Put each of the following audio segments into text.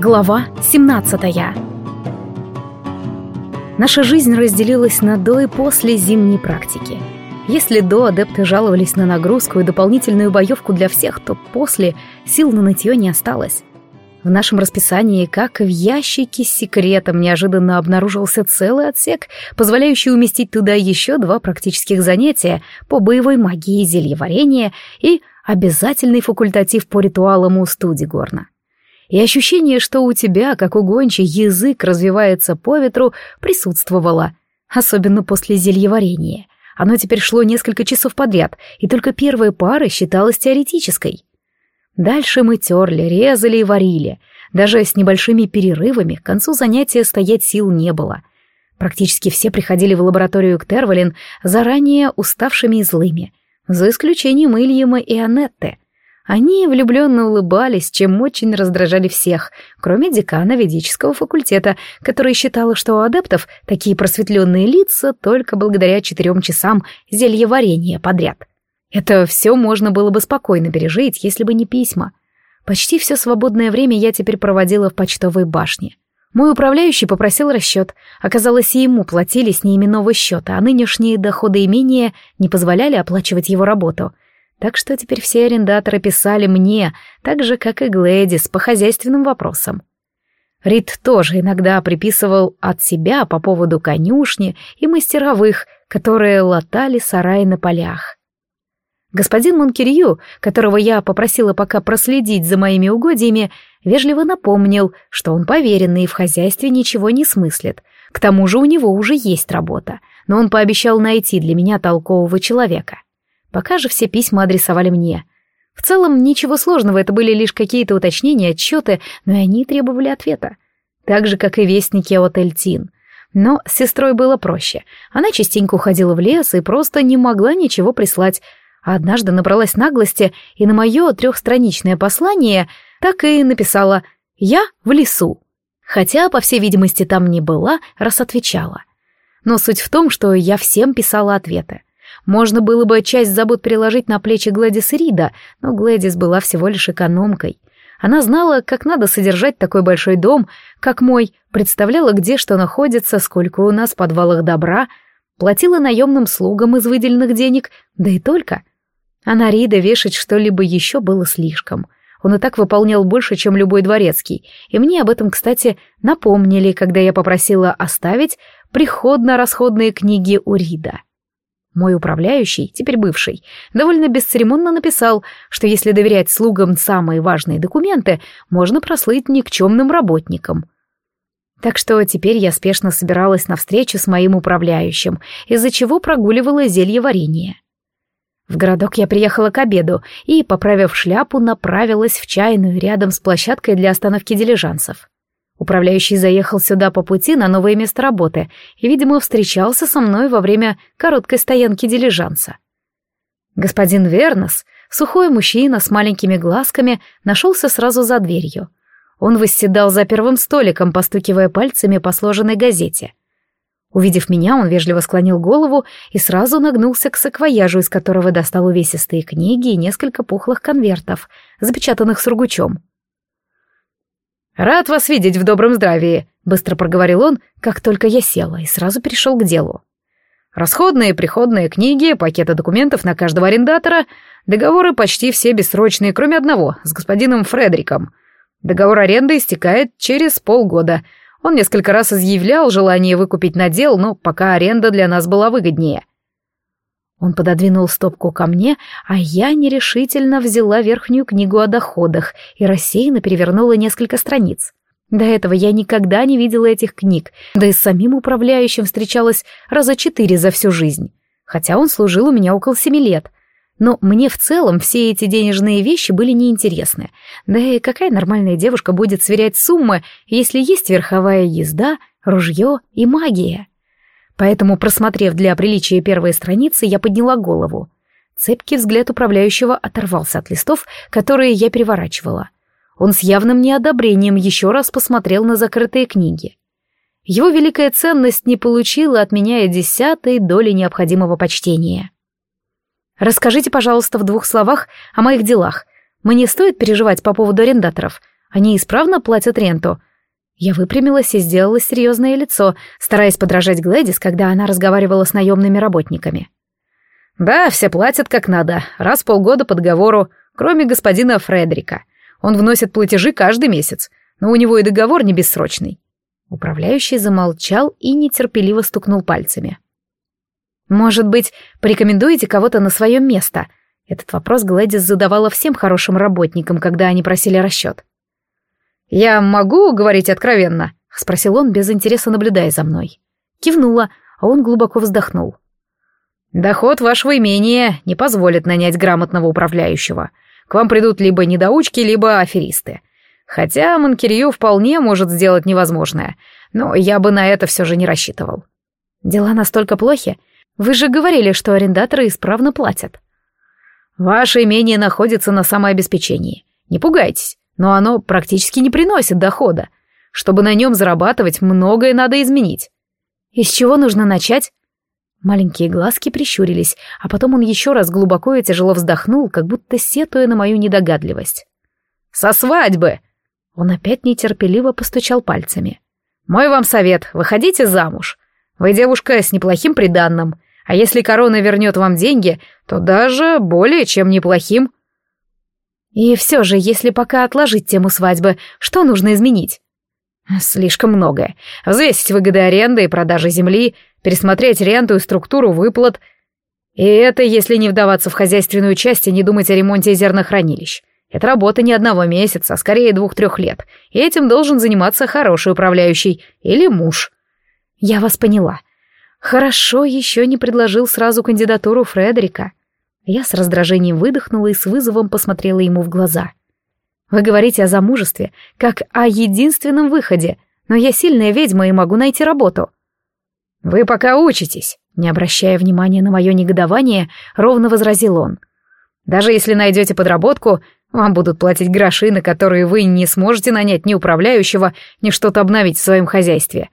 Глава 17 Наша жизнь разделилась на до и после зимней практики. Если до адепты жаловались на нагрузку и дополнительную боевку для всех, то после сил на нытье не осталось. В нашем расписании, как в ящике с секретом, неожиданно обнаружился целый отсек, позволяющий уместить туда еще два практических занятия по боевой магии зельеварения и обязательный факультатив по ритуалам у Студигорна. И ощущение, что у тебя, как у гончей, язык развивается по ветру, присутствовало, особенно после зельеварения. Оно теперь шло несколько часов подряд, и только первая пара считалась теоретической. Дальше мы терли, резали и варили. Даже с небольшими перерывами к концу занятия стоять сил не было. Практически все приходили в лабораторию к Тервалин заранее уставшими и злыми, за исключением Ильяма и Анетты. Они влюбленно улыбались, чем очень раздражали всех, кроме декана ведического факультета, который считала, что у адептов такие просветленные лица только благодаря четырем часам зельеварения подряд. Это все можно было бы спокойно пережить, если бы не письма. Почти все свободное время я теперь проводила в почтовой башне. Мой управляющий попросил расчет. Оказалось, и ему платили с неименного счета, а нынешние доходы имения не позволяли оплачивать его работу. Так что теперь все арендаторы писали мне, так же, как и Глэдис, по хозяйственным вопросам. Рид тоже иногда приписывал от себя по поводу конюшни и мастеровых, которые латали сараи на полях. Господин Монкирью, которого я попросила пока проследить за моими угодьями, вежливо напомнил, что он поверенный и в хозяйстве ничего не смыслит. К тому же у него уже есть работа, но он пообещал найти для меня толкового человека. Пока же все письма адресовали мне. В целом, ничего сложного, это были лишь какие-то уточнения, отчеты, но и они требовали ответа. Так же, как и вестники от Эльтин. Но с сестрой было проще. Она частенько уходила в лес и просто не могла ничего прислать, а однажды набралась наглости и на мое трехстраничное послание так и написала «Я в лесу». Хотя, по всей видимости, там не была, раз отвечала. Но суть в том, что я всем писала ответы. Можно было бы часть забот переложить на плечи Глэдис Рида, но Глэдис была всего лишь экономкой. Она знала, как надо содержать такой большой дом, как мой, представляла, где что находится, сколько у нас в подвалах добра, платила наемным слугам из выделенных денег, да и только. А на Рида вешать что-либо еще было слишком. Он и так выполнял больше, чем любой дворецкий, и мне об этом, кстати, напомнили, когда я попросила оставить приходно-расходные книги у Рида. Мой управляющий, теперь бывший, довольно бесцеремонно написал, что если доверять слугам самые важные документы, можно прослыть никчемным работником. Так что теперь я спешно собиралась на встречу с моим управляющим, из-за чего прогуливала зелье варенье. В городок я приехала к обеду и, поправив шляпу, направилась в чайную рядом с площадкой для остановки дилижансов. Управляющий заехал сюда по пути на новое место работы и, видимо, встречался со мной во время короткой стоянки дилижанса. Господин Вернос, сухой мужчина с маленькими глазками, нашелся сразу за дверью. Он восседал за первым столиком, постукивая пальцами по сложенной газете. Увидев меня, он вежливо склонил голову и сразу нагнулся к саквояжу, из которого достал увесистые книги и несколько пухлых конвертов, запечатанных сургучом. «Рад вас видеть в добром здравии», — быстро проговорил он, как только я села, и сразу перешел к делу. «Расходные, приходные книги, пакеты документов на каждого арендатора, договоры почти все бессрочные, кроме одного, с господином Фредериком. Договор аренды истекает через полгода. Он несколько раз изъявлял желание выкупить надел, но пока аренда для нас была выгоднее. Он пододвинул стопку ко мне, а я нерешительно взяла верхнюю книгу о доходах и рассеянно перевернула несколько страниц. До этого я никогда не видела этих книг, да и с самим управляющим встречалась раза четыре за всю жизнь. Хотя он служил у меня около семи лет. Но мне в целом все эти денежные вещи были неинтересны. Да и какая нормальная девушка будет сверять суммы, если есть верховая езда, ружье и магия? Поэтому, просмотрев для приличия первые страницы, я подняла голову. Цепкий взгляд управляющего оторвался от листов, которые я переворачивала. Он с явным неодобрением еще раз посмотрел на закрытые книги. Его великая ценность не получила от меня и десятой доли необходимого почтения. «Расскажите, пожалуйста, в двух словах о моих делах. Мне стоит переживать по поводу арендаторов. Они исправно платят ренту?» Я выпрямилась и сделала серьезное лицо, стараясь подражать Глэдис, когда она разговаривала с наемными работниками. «Да, все платят как надо, раз в полгода по договору, кроме господина Фредерика. Он вносит платежи каждый месяц, но у него и договор не бессрочный». Управляющий замолчал и нетерпеливо стукнул пальцами. «Может быть, порекомендуете кого-то на свое место?» Этот вопрос Глэдис задавала всем хорошим работникам, когда они просили расчет. «Я могу говорить откровенно?» — спросил он, без интереса наблюдая за мной. Кивнула, а он глубоко вздохнул. «Доход вашего имения не позволит нанять грамотного управляющего. К вам придут либо недоучки, либо аферисты. Хотя Манкирью вполне может сделать невозможное, но я бы на это все же не рассчитывал». «Дела настолько плохи? Вы же говорили, что арендаторы исправно платят». «Ваше имение находится на самообеспечении. Не пугайтесь но оно практически не приносит дохода. Чтобы на нем зарабатывать, многое надо изменить. И с чего нужно начать? Маленькие глазки прищурились, а потом он еще раз глубоко и тяжело вздохнул, как будто сетуя на мою недогадливость. «Со свадьбы!» Он опять нетерпеливо постучал пальцами. «Мой вам совет, выходите замуж. Вы девушка с неплохим приданным, а если корона вернет вам деньги, то даже более чем неплохим. И все же, если пока отложить тему свадьбы, что нужно изменить? Слишком многое. Взвесить выгоды аренды и продажи земли, пересмотреть ренту и структуру выплат. И это если не вдаваться в хозяйственную часть и не думать о ремонте зернохранилищ. Это работа не одного месяца, а скорее двух-трех лет. И этим должен заниматься хороший управляющий или муж. Я вас поняла. Хорошо еще не предложил сразу кандидатуру Фредерика. Я с раздражением выдохнула и с вызовом посмотрела ему в глаза. «Вы говорите о замужестве, как о единственном выходе, но я сильная ведьма и могу найти работу». «Вы пока учитесь», — не обращая внимания на мое негодование, ровно возразил он. «Даже если найдете подработку, вам будут платить гроши, на которые вы не сможете нанять ни управляющего, ни что-то обновить в своем хозяйстве».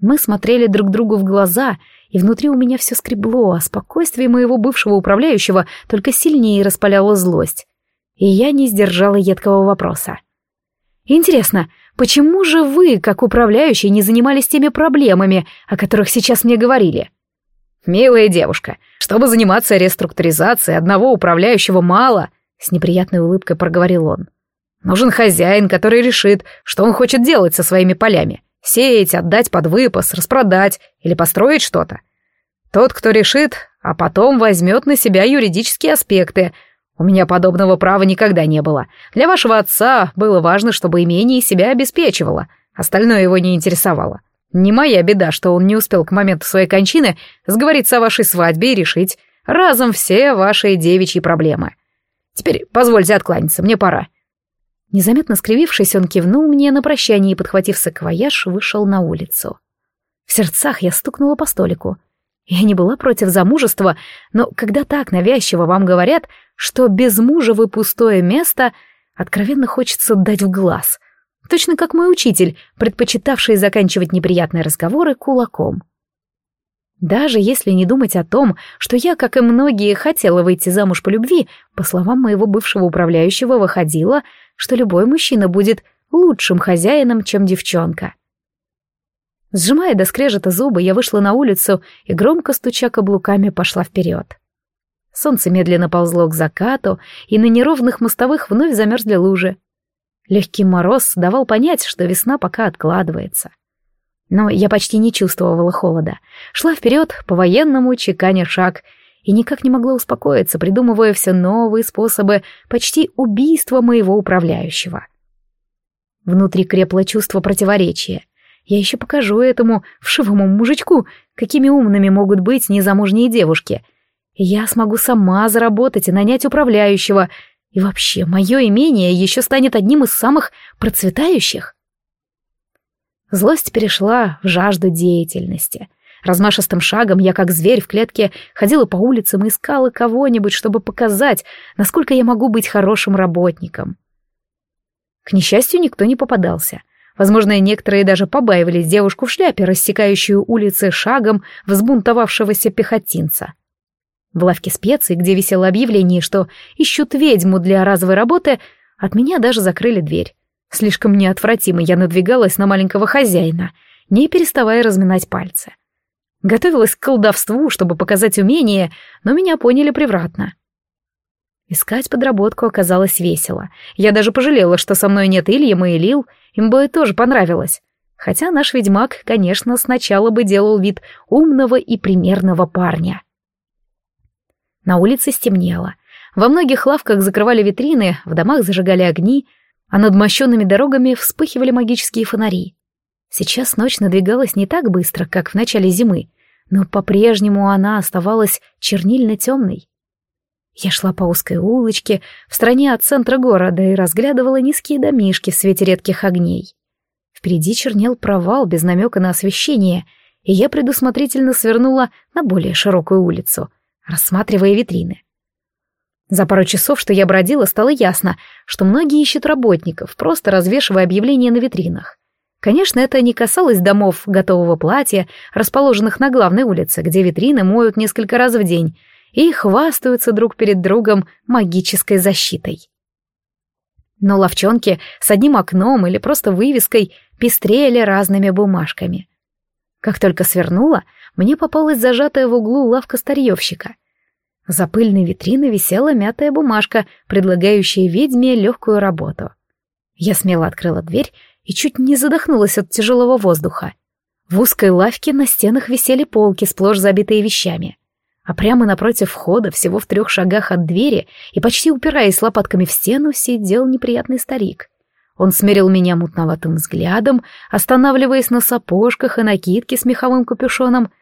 Мы смотрели друг другу в глаза, и внутри у меня все скребло, а спокойствие моего бывшего управляющего только сильнее распаляло злость. И я не сдержала едкого вопроса. «Интересно, почему же вы, как управляющий, не занимались теми проблемами, о которых сейчас мне говорили?» «Милая девушка, чтобы заниматься реструктуризацией одного управляющего мало», — с неприятной улыбкой проговорил он. «Нужен хозяин, который решит, что он хочет делать со своими полями. Сеять, отдать под выпас, распродать или построить что-то. Тот, кто решит, а потом возьмет на себя юридические аспекты. У меня подобного права никогда не было. Для вашего отца было важно, чтобы имение себя обеспечивало. Остальное его не интересовало. Не моя беда, что он не успел к моменту своей кончины сговориться о вашей свадьбе и решить разом все ваши девичьи проблемы. Теперь позвольте откланяться, мне пора. Незаметно скривившись, он кивнул мне на прощание и, подхватив саквояж, вышел на улицу. В сердцах я стукнула по столику. Я не была против замужества, но когда так навязчиво вам говорят, что без мужа вы пустое место, откровенно хочется дать в глаз. Точно как мой учитель, предпочитавший заканчивать неприятные разговоры кулаком. Даже если не думать о том, что я, как и многие, хотела выйти замуж по любви, по словам моего бывшего управляющего, выходила, что любой мужчина будет лучшим хозяином, чем девчонка. Сжимая до скрежета зубы, я вышла на улицу и, громко стуча каблуками, пошла вперед. Солнце медленно ползло к закату, и на неровных мостовых вновь замерзли лужи. Легкий мороз давал понять, что весна пока откладывается. Но я почти не чувствовала холода. Шла вперед, по-военному, чеканя шаг, и никак не могла успокоиться, придумывая все новые способы почти убийства моего управляющего. Внутри крепло чувство противоречия. Я еще покажу этому вшивому мужичку, какими умными могут быть незамужние девушки. Я смогу сама заработать и нанять управляющего, и вообще мое имение еще станет одним из самых процветающих. Злость перешла в жажду деятельности. Размашистым шагом я, как зверь в клетке, ходила по улицам и искала кого-нибудь, чтобы показать, насколько я могу быть хорошим работником. К несчастью, никто не попадался. Возможно, некоторые даже побаивались девушку в шляпе, рассекающую улицы шагом взбунтовавшегося пехотинца. В лавке специй, где висело объявление, что ищут ведьму для разовой работы, от меня даже закрыли дверь. Слишком неотвратимо я надвигалась на маленького хозяина, не переставая разминать пальцы. Готовилась к колдовству, чтобы показать умение, но меня поняли превратно. Искать подработку оказалось весело. Я даже пожалела, что со мной нет Ильяма и Лил, им бы тоже понравилось. Хотя наш ведьмак, конечно, сначала бы делал вид умного и примерного парня. На улице стемнело. Во многих лавках закрывали витрины, в домах зажигали огни, а над мощенными дорогами вспыхивали магические фонари. Сейчас ночь надвигалась не так быстро, как в начале зимы, но по-прежнему она оставалась чернильно-темной. Я шла по узкой улочке, в стороне от центра города, и разглядывала низкие домишки в свете редких огней. Впереди чернел провал без намека на освещение, и я предусмотрительно свернула на более широкую улицу, рассматривая витрины. За пару часов, что я бродила, стало ясно, что многие ищут работников, просто развешивая объявления на витринах. Конечно, это не касалось домов готового платья, расположенных на главной улице, где витрины моют несколько раз в день, и хвастаются друг перед другом магической защитой. Но ловчонки с одним окном или просто вывеской пестрели разными бумажками. Как только свернула, мне попалась зажатая в углу лавка старьевщика. За пыльной витриной висела мятая бумажка, предлагающая ведьме легкую работу. Я смело открыла дверь и чуть не задохнулась от тяжелого воздуха. В узкой лавке на стенах висели полки, сплошь забитые вещами а прямо напротив входа, всего в трех шагах от двери и почти упираясь лопатками в стену, сидел неприятный старик. Он смерил меня мутноватым взглядом, останавливаясь на сапожках и накидке с меховым капюшоном.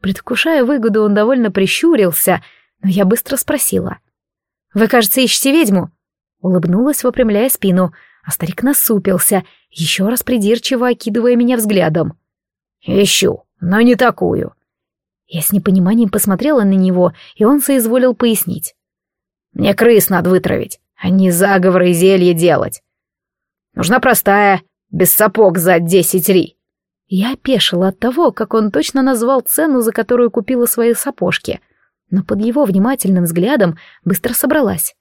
Предвкушая выгоду, он довольно прищурился, но я быстро спросила. «Вы, кажется, ищете ведьму?» Улыбнулась, выпрямляя спину, а старик насупился, еще раз придирчиво окидывая меня взглядом. «Ищу, но не такую. Я с непониманием посмотрела на него, и он соизволил пояснить. «Мне крыс надо вытравить, а не заговоры и зелье делать. Нужна простая, без сапог за десять ри». Я опешила от того, как он точно назвал цену, за которую купила свои сапожки, но под его внимательным взглядом быстро собралась.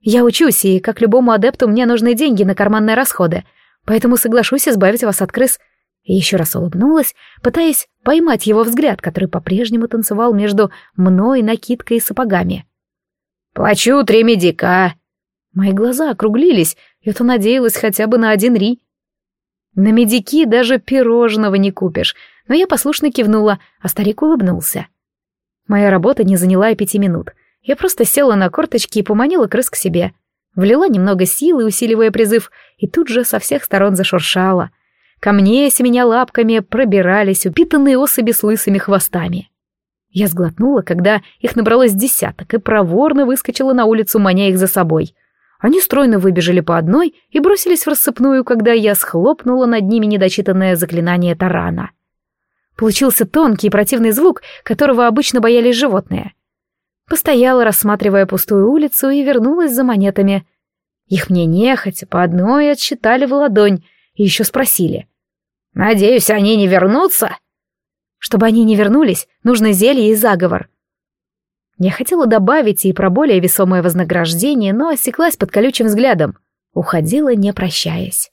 «Я учусь, и, как любому адепту, мне нужны деньги на карманные расходы, поэтому соглашусь избавить вас от крыс и еще раз улыбнулась, пытаясь поймать его взгляд, который по-прежнему танцевал между мной, накидкой и сапогами. «Плачу три медика!» Мои глаза округлились, я-то надеялась хотя бы на один ри. На медики даже пирожного не купишь, но я послушно кивнула, а старик улыбнулся. Моя работа не заняла и пяти минут. Я просто села на корточки и поманила крыс к себе. Влила немного силы, усиливая призыв, и тут же со всех сторон зашуршала — Ко мне, семеня лапками, пробирались упитанные особи с лысыми хвостами. Я сглотнула, когда их набралось десяток, и проворно выскочила на улицу, маня их за собой. Они стройно выбежали по одной и бросились в рассыпную, когда я схлопнула над ними недочитанное заклинание тарана. Получился тонкий и противный звук, которого обычно боялись животные. Постояла, рассматривая пустую улицу, и вернулась за монетами. Их мне нехотя по одной отсчитали в ладонь, и еще спросили. «Надеюсь, они не вернутся?» Чтобы они не вернулись, нужно зелье и заговор. Я хотела добавить и про более весомое вознаграждение, но осеклась под колючим взглядом. Уходила, не прощаясь.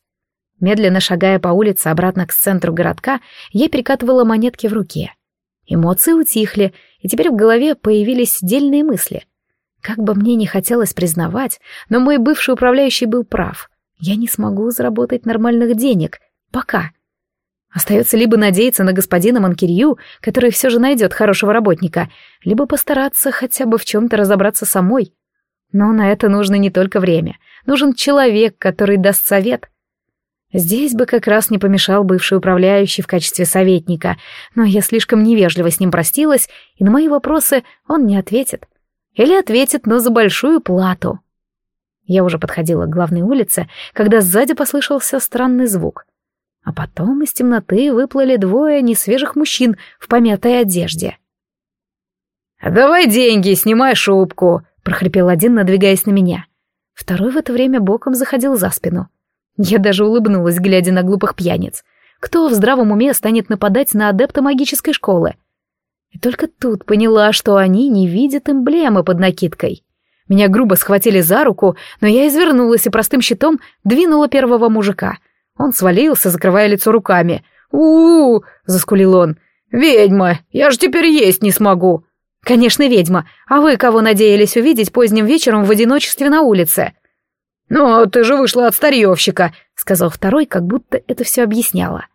Медленно шагая по улице обратно к центру городка, я перекатывала монетки в руке. Эмоции утихли, и теперь в голове появились дельные мысли. Как бы мне не хотелось признавать, но мой бывший управляющий был прав. Я не смогу заработать нормальных денег. Пока. Остается либо надеяться на господина Манкирью, который все же найдет хорошего работника, либо постараться хотя бы в чем-то разобраться самой. Но на это нужно не только время. Нужен человек, который даст совет. Здесь бы как раз не помешал бывший управляющий в качестве советника, но я слишком невежливо с ним простилась, и на мои вопросы он не ответит. Или ответит, но за большую плату. Я уже подходила к главной улице, когда сзади послышался странный звук. А потом из темноты выплыли двое несвежих мужчин в помятой одежде. «Давай деньги, снимай шубку», — прохрипел один, надвигаясь на меня. Второй в это время боком заходил за спину. Я даже улыбнулась, глядя на глупых пьяниц. Кто в здравом уме станет нападать на адепта магической школы? И только тут поняла, что они не видят эмблемы под накидкой. Меня грубо схватили за руку, но я извернулась и простым щитом двинула первого мужика. Он свалился, закрывая лицо руками. «У-у-у!» — заскулил он. «Ведьма! Я же теперь есть не смогу!» «Конечно, ведьма. А вы кого надеялись увидеть поздним вечером в одиночестве на улице?» «Но ты же вышла от старьевщика», — сказал второй, как будто это все объясняло.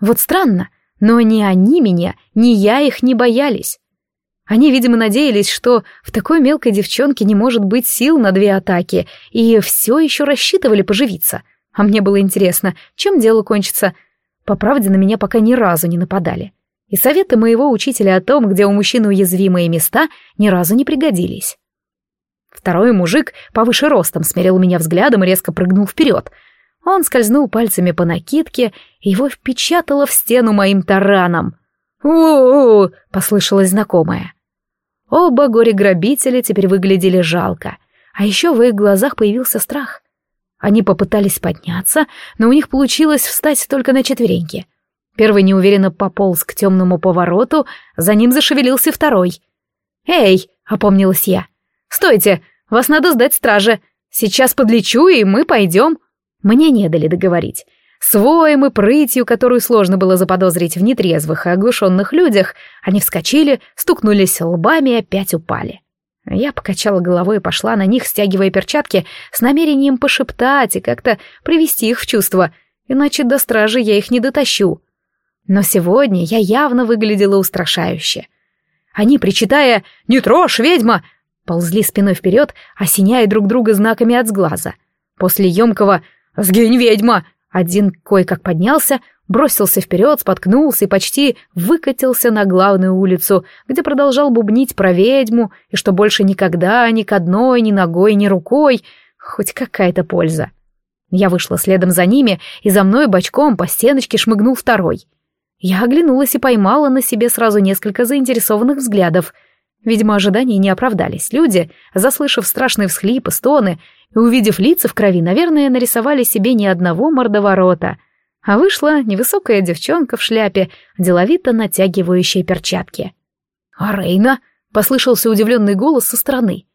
«Вот странно, но ни они меня, ни я их не боялись. Они, видимо, надеялись, что в такой мелкой девчонке не может быть сил на две атаки, и все еще рассчитывали поживиться. А мне было интересно, чем дело кончится. По правде, на меня пока ни разу не нападали. И советы моего учителя о том, где у мужчины уязвимые места, ни разу не пригодились. Второй мужик повыше ростом смерил меня взглядом и резко прыгнул вперед. Он скользнул пальцами по накидке, и его впечатало в стену моим тараном. «У-у-у!» — послышалось знакомое. Оба горе-грабители теперь выглядели жалко, а еще в их глазах появился страх. Они попытались подняться, но у них получилось встать только на четвереньки. Первый неуверенно пополз к темному повороту, за ним зашевелился второй. «Эй!» — опомнилась я. «Стойте! Вас надо сдать страже! Сейчас подлечу, и мы пойдем!» Мне не дали договорить. Своем и прытью, которую сложно было заподозрить в нетрезвых и оглушенных людях, они вскочили, стукнулись лбами и опять упали. Я покачала головой и пошла на них, стягивая перчатки, с намерением пошептать и как-то привести их в чувство, иначе до стражи я их не дотащу. Но сегодня я явно выглядела устрашающе. Они, причитая «Не трожь, ведьма!», ползли спиной вперед, осеняя друг друга знаками от сглаза. После емкого «Сгинь, ведьма!» Один кое-как поднялся, бросился вперед, споткнулся и почти выкатился на главную улицу, где продолжал бубнить про ведьму и что больше никогда ни к одной, ни ногой, ни рукой, хоть какая-то польза. Я вышла следом за ними, и за мной бочком по стеночке шмыгнул второй. Я оглянулась и поймала на себе сразу несколько заинтересованных взглядов. Видимо, ожидания не оправдались. Люди, заслышав страшные всхлипы, стоны и увидев лица в крови, наверное, нарисовали себе ни одного мордоворота. А вышла невысокая девчонка в шляпе, деловито натягивающая перчатки. «А Рейна?» — послышался удивленный голос со стороны.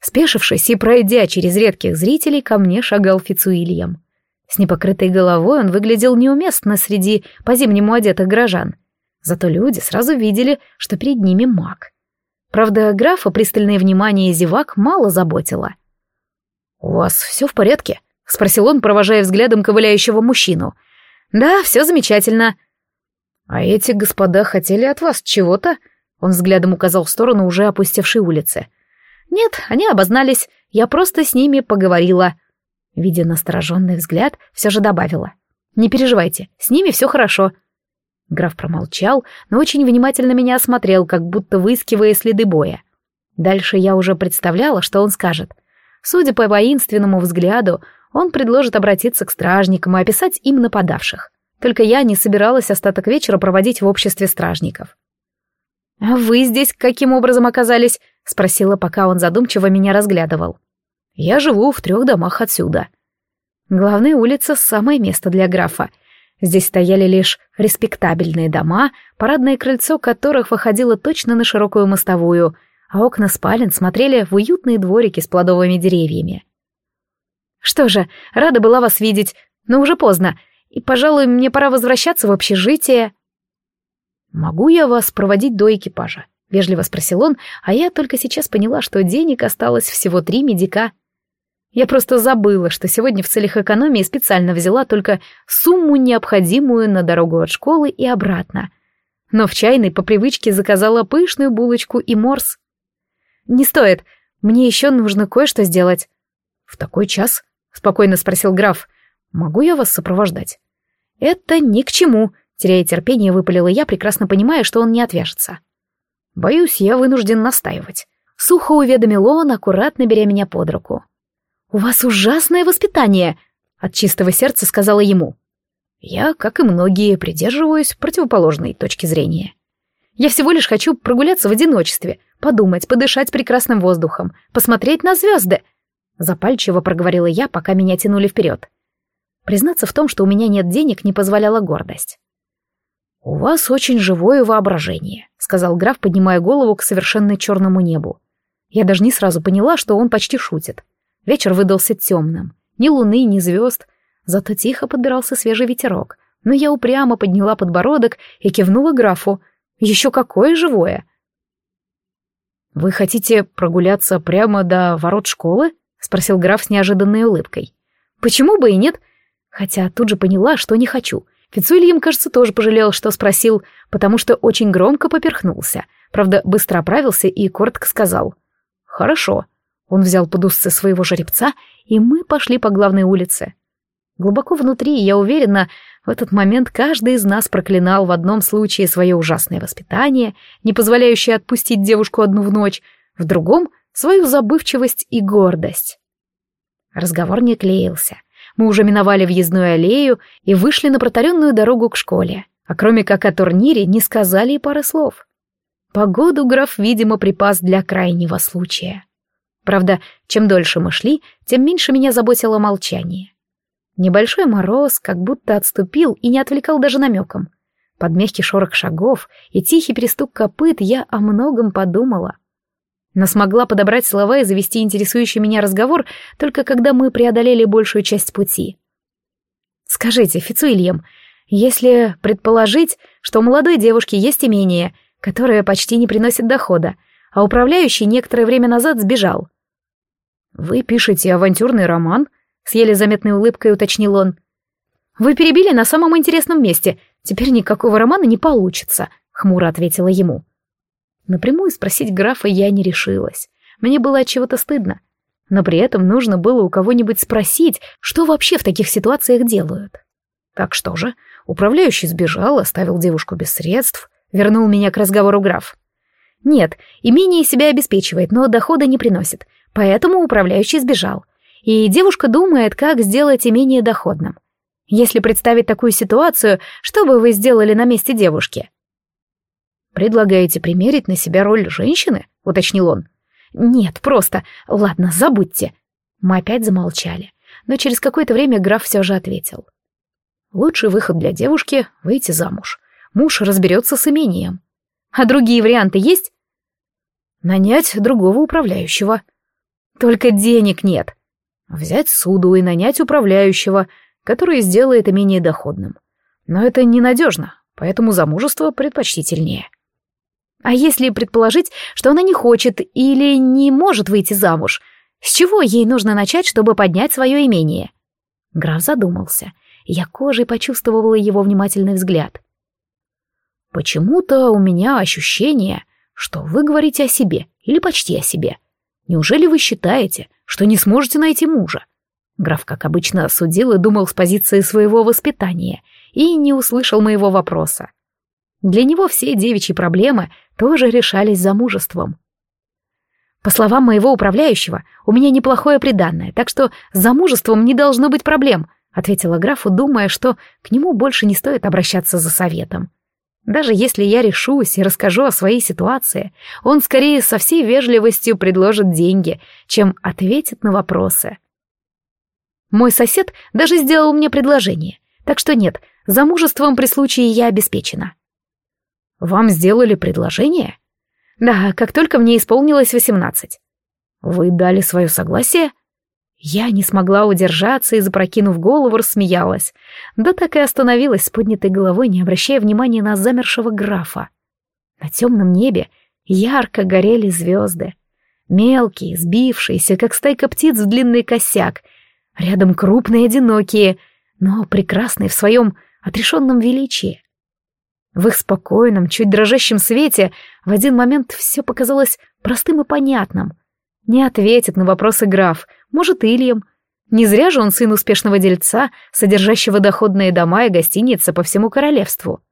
Спешившись и пройдя через редких зрителей, ко мне шагал Фицуильям. С непокрытой головой он выглядел неуместно среди по-зимнему одетых горожан. Зато люди сразу видели, что перед ними маг. Правда, графа пристальное внимание зевак мало заботило — «У вас все в порядке?» — спросил он, провожая взглядом ковыляющего мужчину. «Да, все замечательно». «А эти господа хотели от вас чего-то?» Он взглядом указал в сторону уже опустевшей улицы. «Нет, они обознались. Я просто с ними поговорила». Видя настороженный взгляд, все же добавила. «Не переживайте, с ними все хорошо». Граф промолчал, но очень внимательно меня осмотрел, как будто выискивая следы боя. Дальше я уже представляла, что он скажет — Судя по воинственному взгляду, он предложит обратиться к стражникам и описать им нападавших. Только я не собиралась остаток вечера проводить в обществе стражников. «А вы здесь каким образом оказались?» — спросила, пока он задумчиво меня разглядывал. «Я живу в трех домах отсюда». Главная улица — самое место для графа. Здесь стояли лишь респектабельные дома, парадное крыльцо которых выходило точно на широкую мостовую — а окна спален смотрели в уютные дворики с плодовыми деревьями. «Что же, рада была вас видеть, но уже поздно, и, пожалуй, мне пора возвращаться в общежитие». «Могу я вас проводить до экипажа?» — вежливо спросил он, а я только сейчас поняла, что денег осталось всего три медика. Я просто забыла, что сегодня в целях экономии специально взяла только сумму, необходимую на дорогу от школы и обратно. Но в чайной по привычке заказала пышную булочку и морс. «Не стоит. Мне еще нужно кое-что сделать». «В такой час?» — спокойно спросил граф. «Могу я вас сопровождать?» «Это ни к чему», — теряя терпение, выпалила я, прекрасно понимая, что он не отвяжется. «Боюсь, я вынужден настаивать». Сухо уведомил он, аккуратно беря меня под руку. «У вас ужасное воспитание», — от чистого сердца сказала ему. «Я, как и многие, придерживаюсь противоположной точки зрения. Я всего лишь хочу прогуляться в одиночестве, подумать, подышать прекрасным воздухом, посмотреть на звезды. Запальчиво проговорила я, пока меня тянули вперед. Признаться в том, что у меня нет денег, не позволяла гордость. «У вас очень живое воображение», — сказал граф, поднимая голову к совершенно черному небу. Я даже не сразу поняла, что он почти шутит. Вечер выдался темным. Ни луны, ни звезд. Зато тихо подбирался свежий ветерок. Но я упрямо подняла подбородок и кивнула графу. Еще какое живое! «Вы хотите прогуляться прямо до ворот школы?» — спросил граф с неожиданной улыбкой. «Почему бы и нет?» Хотя тут же поняла, что не хочу. Фицуильям, кажется, тоже пожалел, что спросил, потому что очень громко поперхнулся. Правда, быстро оправился и коротко сказал. «Хорошо». Он взял под узцы своего жеребца, и мы пошли по главной улице. Глубоко внутри, я уверена, в этот момент каждый из нас проклинал в одном случае свое ужасное воспитание, не позволяющее отпустить девушку одну в ночь, в другом — свою забывчивость и гордость. Разговор не клеился. Мы уже миновали въездную аллею и вышли на протаренную дорогу к школе, а кроме как о турнире не сказали и пары слов. Погоду граф, видимо, припас для крайнего случая. Правда, чем дольше мы шли, тем меньше меня заботило молчание. Небольшой мороз как будто отступил и не отвлекал даже намеком. Под мягкий шорох шагов и тихий перестук копыт я о многом подумала. Но смогла подобрать слова и завести интересующий меня разговор только когда мы преодолели большую часть пути. «Скажите, Фицуильям, если предположить, что у молодой девушки есть имение, которое почти не приносит дохода, а управляющий некоторое время назад сбежал. «Вы пишете авантюрный роман?» — с еле заметной улыбкой уточнил он. «Вы перебили на самом интересном месте. Теперь никакого романа не получится», — хмуро ответила ему. Напрямую спросить графа я не решилась. Мне было от чего-то стыдно. Но при этом нужно было у кого-нибудь спросить, что вообще в таких ситуациях делают. Так что же, управляющий сбежал, оставил девушку без средств, вернул меня к разговору граф. Нет, имение себя обеспечивает, но дохода не приносит, поэтому управляющий сбежал. И девушка думает, как сделать имение доходным. Если представить такую ситуацию, что бы вы сделали на месте девушки? «Предлагаете примерить на себя роль женщины?» — уточнил он. «Нет, просто... Ладно, забудьте». Мы опять замолчали, но через какое-то время граф все же ответил. «Лучший выход для девушки — выйти замуж. Муж разберется с имением. А другие варианты есть? Нанять другого управляющего. Только денег нет. Взять суду и нанять управляющего, который сделает имение доходным. Но это ненадежно, поэтому замужество предпочтительнее. А если предположить, что она не хочет или не может выйти замуж, с чего ей нужно начать, чтобы поднять свое имение? Граф задумался. Я кожей почувствовала его внимательный взгляд. Почему-то у меня ощущение, что вы говорите о себе, или почти о себе. Неужели вы считаете, что не сможете найти мужа? Граф, как обычно, судил и думал с позиции своего воспитания и не услышал моего вопроса. Для него все девичьи проблемы тоже решались замужеством. По словам моего управляющего, у меня неплохое приданное, так что с замужеством не должно быть проблем, ответила графу, думая, что к нему больше не стоит обращаться за советом. Даже если я решусь и расскажу о своей ситуации, он скорее со всей вежливостью предложит деньги, чем ответит на вопросы. Мой сосед даже сделал мне предложение, так что нет, замужеством при случае я обеспечена. Вам сделали предложение? Да, как только мне исполнилось восемнадцать. Вы дали свое согласие? Я не смогла удержаться и, запрокинув голову, рассмеялась. Да так и остановилась с поднятой головой, не обращая внимания на замершего графа. На темном небе ярко горели звезды. Мелкие, сбившиеся, как стайка птиц в длинный косяк. Рядом крупные, одинокие, но прекрасные в своем отрешенном величии. В их спокойном, чуть дрожащем свете в один момент все показалось простым и понятным. Не ответит на вопросы граф — может, Ильям. Не зря же он сын успешного дельца, содержащего доходные дома и гостиницы по всему королевству.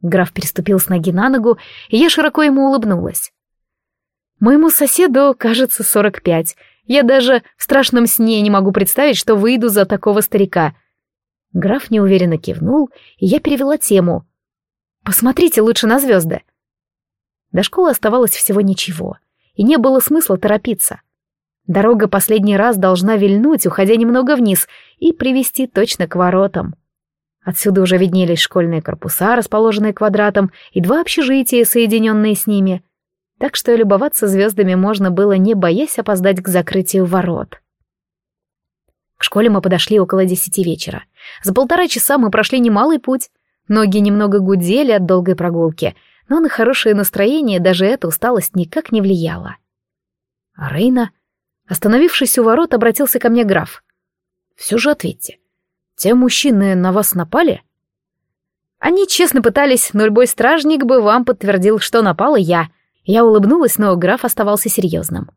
Граф переступил с ноги на ногу, и я широко ему улыбнулась. Моему соседу, кажется, сорок пять. Я даже в страшном сне не могу представить, что выйду за такого старика. Граф неуверенно кивнул, и я перевела тему. «Посмотрите лучше на звезды». До школы оставалось всего ничего, и не было смысла торопиться. Дорога последний раз должна вильнуть, уходя немного вниз, и привести точно к воротам. Отсюда уже виднелись школьные корпуса, расположенные квадратом, и два общежития, соединенные с ними. так что любоваться звездами можно было, не боясь опоздать к закрытию ворот. К школе мы подошли около десяти вечера. За полтора часа мы прошли немалый путь. Ноги немного гудели от долгой прогулки, но на хорошее настроение даже эта усталость никак не влияла. А Рейна, остановившись у ворот, обратился ко мне граф. «Все же ответьте, те мужчины на вас напали?» Они честно пытались, но любой стражник бы вам подтвердил, что напала я. Я улыбнулась, но граф оставался серьезным.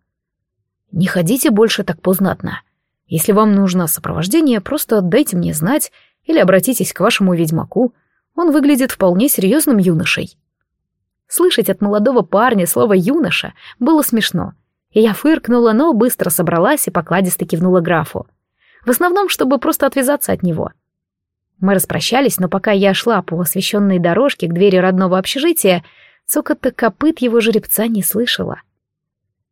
«Не ходите больше так поздно. Если вам нужно сопровождение, просто дайте мне знать или обратитесь к вашему ведьмаку. Он выглядит вполне серьезным юношей». Слышать от молодого парня слово «юноша» было смешно, и я фыркнула, но быстро собралась и покладисто кивнула графу. В основном, чтобы просто отвязаться от него. Мы распрощались, но пока я шла по освещенной дорожке к двери родного общежития, цокота копыт его жеребца не слышала.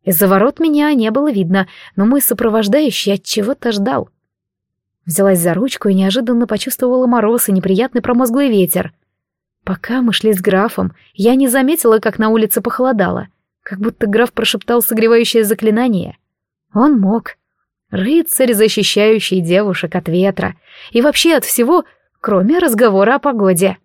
Из-за ворот меня не было видно, но мой сопровождающий от чего-то ждал. Взялась за ручку и неожиданно почувствовала мороз и неприятный промозглый ветер. Пока мы шли с графом, я не заметила, как на улице похолодало, как будто граф прошептал согревающее заклинание. Он мог. Рыцарь, защищающий девушек от ветра и вообще от всего, кроме разговора о погоде.